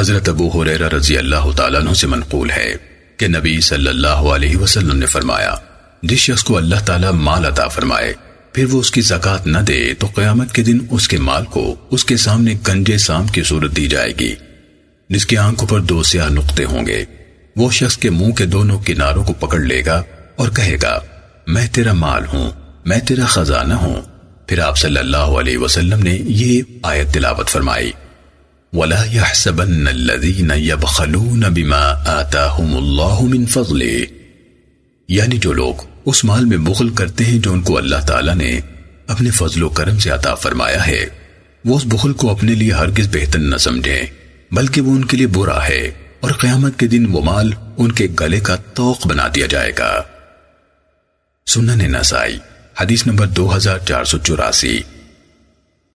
حضرت ابو حریرہ رضی اللہ تعالیٰ عنہ سے منقول ہے کہ نبی صلی اللہ علیہ وسلم نے فرمایا، جس شخص کو اللہ تعالیٰ مال عطا فرمائے، پھر وہ اس کی زکاة نہ دے تو قیامت کے دن اس کے مال کو اس کے سامنے گنجے سام کی صورت دی جائے گی۔ جس کی آنکھوں پر دو سیاہ نقطے ہوں گے، وہ شخص کے منہ کے دونوں کناروں کو پکڑ لے گا اور کہے گا، میں تیرا مال ہوں، میں تیرا خزانہ ہوں۔ پھر آپ صلی اللہ علیہ وسلم نے یہ آیت تلاوت فرمائی۔ وَلَا يَحْسَبَنَّ الَّذِينَ يَبْخَلُونَ بِمَا آتَاهُمُ اللَّهُ مِنْ فَضْلِ یعنی جو لوگ اس مال میں بخل کرتے ہیں جو ان کو اللہ تعالیٰ نے اپنے فضل و کرم سے عطا فرمایا ہے، وہ اس بخل کو اپنے لیے ہرگز بہتر نہ سمجھیں، بلکہ وہ ان کے لیے برا ہے اور قیامت کے دن وہ مال ان کے گلے کا توق بنا دیا جائے گا۔ سنن نسائی، حدیث نمبر دو ہزار چار سو چوراسی۔